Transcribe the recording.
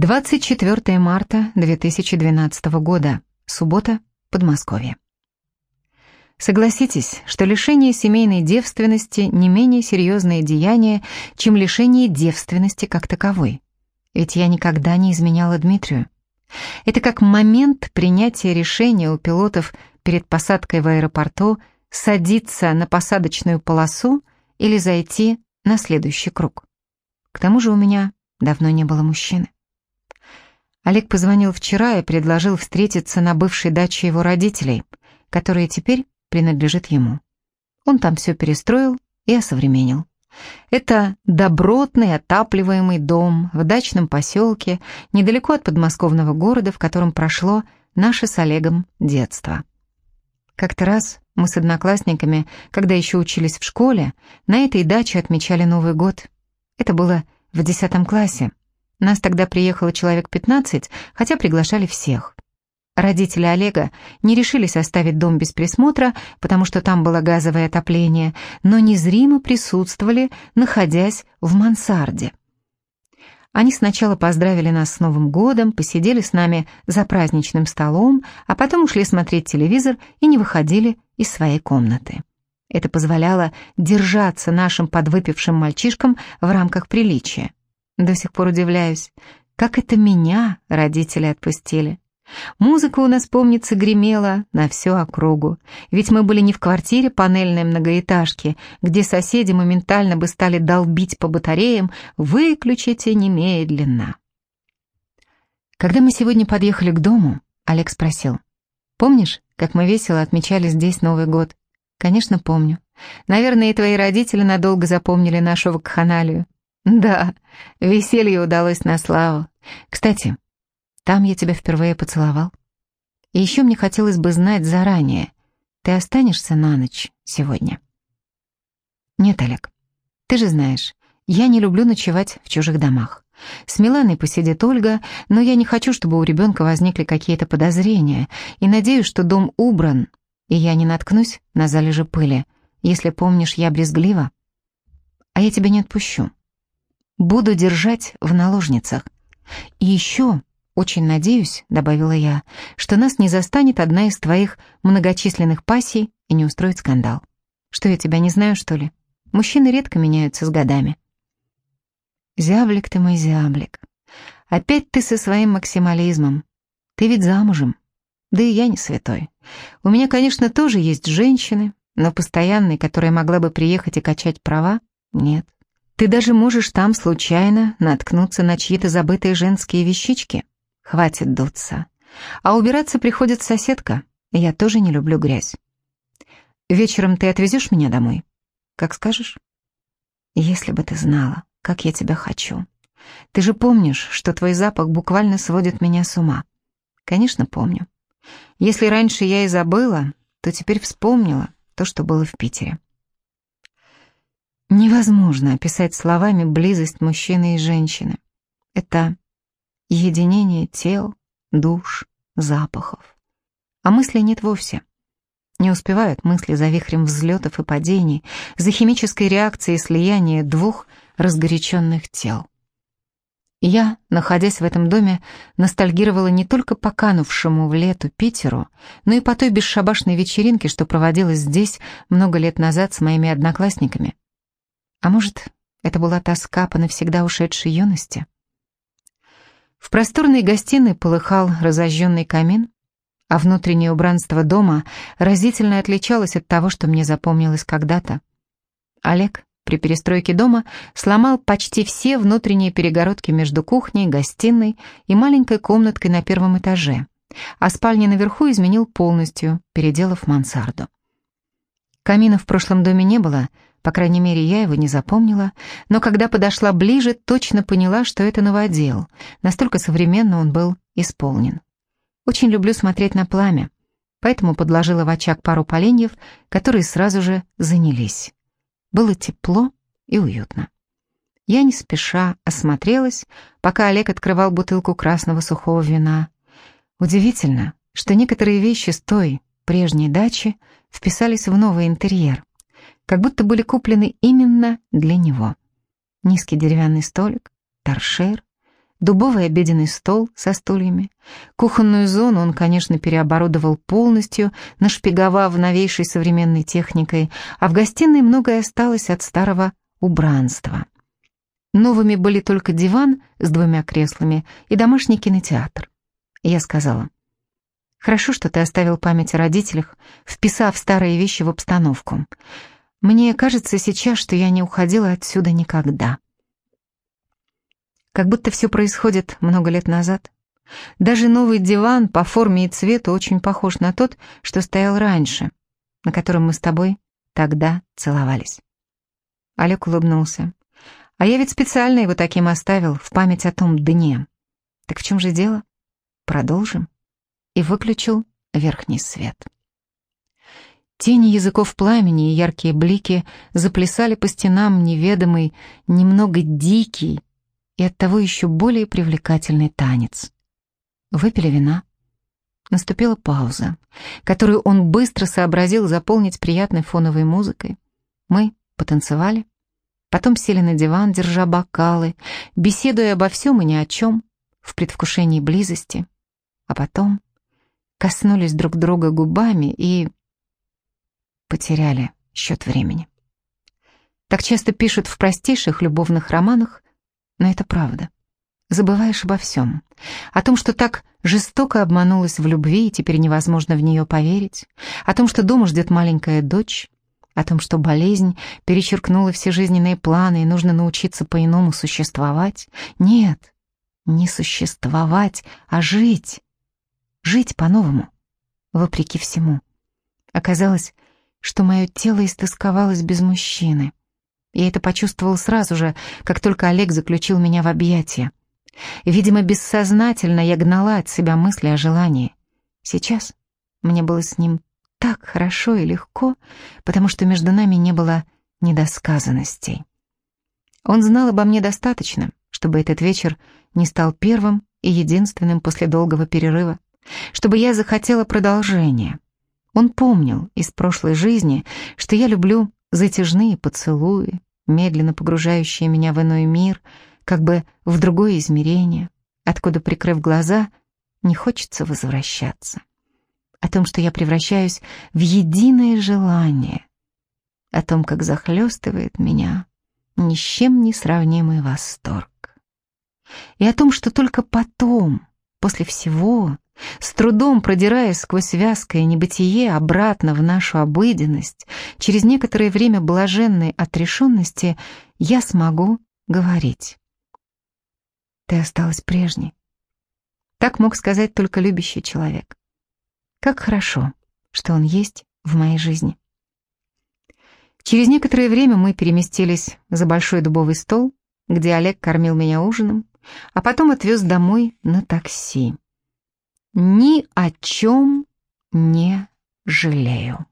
24 марта 2012 года. Суббота, Подмосковье. Согласитесь, что лишение семейной девственности не менее серьезное деяние, чем лишение девственности как таковой. Ведь я никогда не изменяла Дмитрию. Это как момент принятия решения у пилотов перед посадкой в аэропорту садиться на посадочную полосу или зайти на следующий круг. К тому же у меня давно не было мужчины. Олег позвонил вчера и предложил встретиться на бывшей даче его родителей, которая теперь принадлежит ему. Он там все перестроил и осовременил. Это добротный отапливаемый дом в дачном поселке, недалеко от подмосковного города, в котором прошло наше с Олегом детство. Как-то раз мы с одноклассниками, когда еще учились в школе, на этой даче отмечали Новый год. Это было в десятом классе. Нас тогда приехало человек 15, хотя приглашали всех. Родители Олега не решились оставить дом без присмотра, потому что там было газовое отопление, но незримо присутствовали, находясь в мансарде. Они сначала поздравили нас с Новым годом, посидели с нами за праздничным столом, а потом ушли смотреть телевизор и не выходили из своей комнаты. Это позволяло держаться нашим подвыпившим мальчишкам в рамках приличия. До сих пор удивляюсь, как это меня родители отпустили. Музыка у нас, помнится, гремела на всю округу, ведь мы были не в квартире панельной многоэтажки, где соседи моментально бы стали долбить по батареям «выключите немедленно». Когда мы сегодня подъехали к дому, Олег спросил, «Помнишь, как мы весело отмечали здесь Новый год?» «Конечно, помню. Наверное, и твои родители надолго запомнили нашу вакханалию. Да, веселье удалось на славу. Кстати, там я тебя впервые поцеловал. И еще мне хотелось бы знать заранее, ты останешься на ночь сегодня? Нет, Олег, ты же знаешь, я не люблю ночевать в чужих домах. С Миланой посидит Ольга, но я не хочу, чтобы у ребенка возникли какие-то подозрения, и надеюсь, что дом убран, и я не наткнусь на залежи пыли. Если помнишь, я брезглива. А я тебя не отпущу. Буду держать в наложницах. И еще, очень надеюсь, добавила я, что нас не застанет одна из твоих многочисленных пассий и не устроит скандал. Что, я тебя не знаю, что ли? Мужчины редко меняются с годами. Зяблик ты мой зяблик. Опять ты со своим максимализмом. Ты ведь замужем. Да и я не святой. У меня, конечно, тоже есть женщины, но постоянной, которая могла бы приехать и качать права, нет. Ты даже можешь там случайно наткнуться на чьи-то забытые женские вещички. Хватит дуться. А убираться приходит соседка. Я тоже не люблю грязь. Вечером ты отвезешь меня домой? Как скажешь. Если бы ты знала, как я тебя хочу. Ты же помнишь, что твой запах буквально сводит меня с ума. Конечно, помню. Если раньше я и забыла, то теперь вспомнила то, что было в Питере. Невозможно описать словами близость мужчины и женщины. Это единение тел, душ, запахов. А мыслей нет вовсе. Не успевают мысли за вихрем взлетов и падений, за химической реакцией слияния двух разгоряченных тел. Я, находясь в этом доме, ностальгировала не только по канувшему в лету Питеру, но и по той бесшабашной вечеринке, что проводилась здесь много лет назад с моими одноклассниками. А может, это была тоска по навсегда ушедшей юности? В просторной гостиной полыхал разожженный камин, а внутреннее убранство дома разительно отличалось от того, что мне запомнилось когда-то. Олег при перестройке дома сломал почти все внутренние перегородки между кухней, гостиной и маленькой комнаткой на первом этаже, а спальни наверху изменил полностью, переделав мансарду. Камина в прошлом доме не было, по крайней мере, я его не запомнила, но когда подошла ближе, точно поняла, что это новодел. Настолько современно он был исполнен. Очень люблю смотреть на пламя, поэтому подложила в очаг пару поленьев, которые сразу же занялись. Было тепло и уютно. Я не спеша осмотрелась, пока Олег открывал бутылку красного сухого вина. Удивительно, что некоторые вещи с той, прежней дачи, вписались в новый интерьер как будто были куплены именно для него. Низкий деревянный столик, торшер, дубовый обеденный стол со стульями. Кухонную зону он, конечно, переоборудовал полностью, нашпиговав новейшей современной техникой, а в гостиной многое осталось от старого убранства. Новыми были только диван с двумя креслами и домашний кинотеатр. Я сказала, «Хорошо, что ты оставил память о родителях, вписав старые вещи в обстановку. Мне кажется сейчас, что я не уходила отсюда никогда». Как будто все происходит много лет назад. Даже новый диван по форме и цвету очень похож на тот, что стоял раньше, на котором мы с тобой тогда целовались. Олег улыбнулся. А я ведь специально его таким оставил, в память о том дне. Так в чем же дело? Продолжим. И выключил верхний свет. Тени языков пламени и яркие блики заплясали по стенам неведомый, немного дикий, и оттого еще более привлекательный танец. Выпили вина. Наступила пауза, которую он быстро сообразил заполнить приятной фоновой музыкой. Мы потанцевали, потом сели на диван, держа бокалы, беседуя обо всем и ни о чем, в предвкушении близости, а потом коснулись друг друга губами и потеряли счет времени. Так часто пишут в простейших любовных романах, но это правда. Забываешь обо всем. О том, что так жестоко обманулась в любви, и теперь невозможно в нее поверить. О том, что дома ждет маленькая дочь. О том, что болезнь перечеркнула все жизненные планы, и нужно научиться по-иному существовать. Нет, не существовать, а жить. Жить по-новому, вопреки всему. Оказалось, что мое тело истосковалось без мужчины. Я это почувствовал сразу же, как только Олег заключил меня в объятия. Видимо, бессознательно я гнала от себя мысли о желании. Сейчас мне было с ним так хорошо и легко, потому что между нами не было недосказанностей. Он знал обо мне достаточно, чтобы этот вечер не стал первым и единственным после долгого перерыва, чтобы я захотела продолжения. Он помнил из прошлой жизни, что я люблю затяжные поцелуи, медленно погружающие меня в иной мир, как бы в другое измерение, откуда, прикрыв глаза, не хочется возвращаться. О том, что я превращаюсь в единое желание, о том, как захлестывает меня ни с чем не сравнимый восторг. И о том, что только потом, после всего, с трудом продираясь сквозь вязкое небытие обратно в нашу обыденность, через некоторое время блаженной отрешенности я смогу говорить. Ты осталась прежней. Так мог сказать только любящий человек. Как хорошо, что он есть в моей жизни. Через некоторое время мы переместились за большой дубовый стол, где Олег кормил меня ужином, а потом отвез домой на такси ни о чем не жалею.